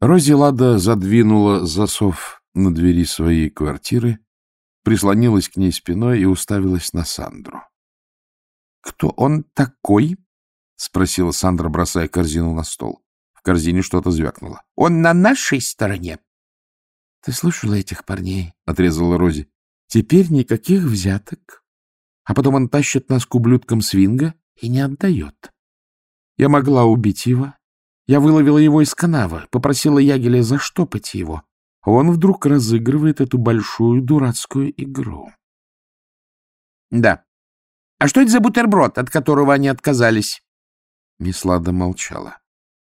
Рози Лада задвинула засов на двери своей квартиры, прислонилась к ней спиной и уставилась на Сандру. — Кто он такой? — спросила Сандра, бросая корзину на стол. В корзине что-то звякнуло. — Он на нашей стороне. — Ты слышала этих парней? — отрезала Рози. — Теперь никаких взяток. А потом он тащит нас к ублюдкам свинга и не отдает. Я могла убить его, я выловила его из канавы, попросила Ягеля заштопать его. А он вдруг разыгрывает эту большую дурацкую игру. — Да. А что это за бутерброд, от которого они отказались? Мисс Лада молчала.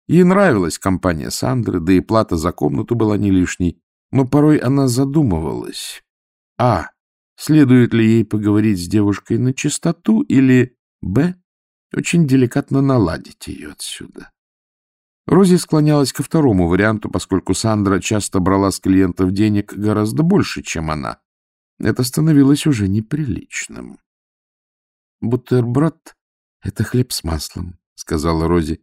Ей нравилась компания Сандры, да и плата за комнату была не лишней, но порой она задумывалась. А. Следует ли ей поговорить с девушкой на чистоту, или Б. Очень деликатно наладить ее отсюда. Рози склонялась ко второму варианту, поскольку Сандра часто брала с клиентов денег гораздо больше, чем она. Это становилось уже неприличным. «Бутерброд — это хлеб с маслом», — сказала Рози.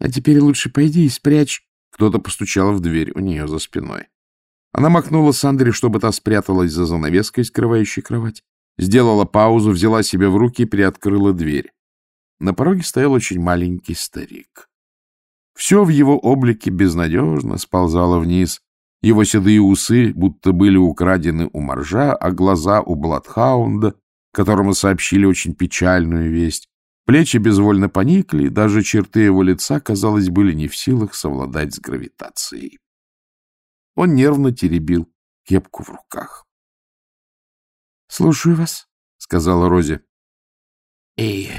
«А теперь лучше пойди и спрячь». Кто-то постучал в дверь у нее за спиной. Она махнула Сандре, чтобы та спряталась за занавеской, скрывающей кровать. Сделала паузу, взяла себя в руки и приоткрыла дверь. На пороге стоял очень маленький старик. Все в его облике безнадежно сползало вниз. Его седые усы будто были украдены у моржа, а глаза у Бладхаунда, которому сообщили очень печальную весть. Плечи безвольно поникли, даже черты его лица, казалось, были не в силах совладать с гравитацией. Он нервно теребил кепку в руках. — Слушаю вас, — сказала Рози. — Эй,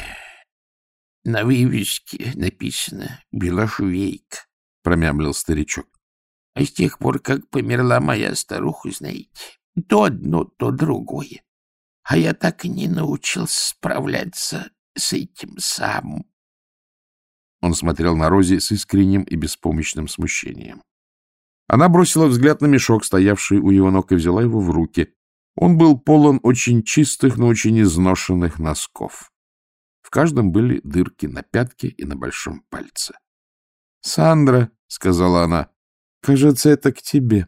на вывеске написано «Белошвейк», — промямлил старичок. — А с тех пор, как померла моя старуха, знаете, то одно, то другое. А я так и не научился справляться с этим сам. Он смотрел на Рози с искренним и беспомощным смущением. Она бросила взгляд на мешок, стоявший у его ног, и взяла его в руки. Он был полон очень чистых, но очень изношенных носков. В каждом были дырки на пятке и на большом пальце. — Сандра, — сказала она, — кажется, это к тебе.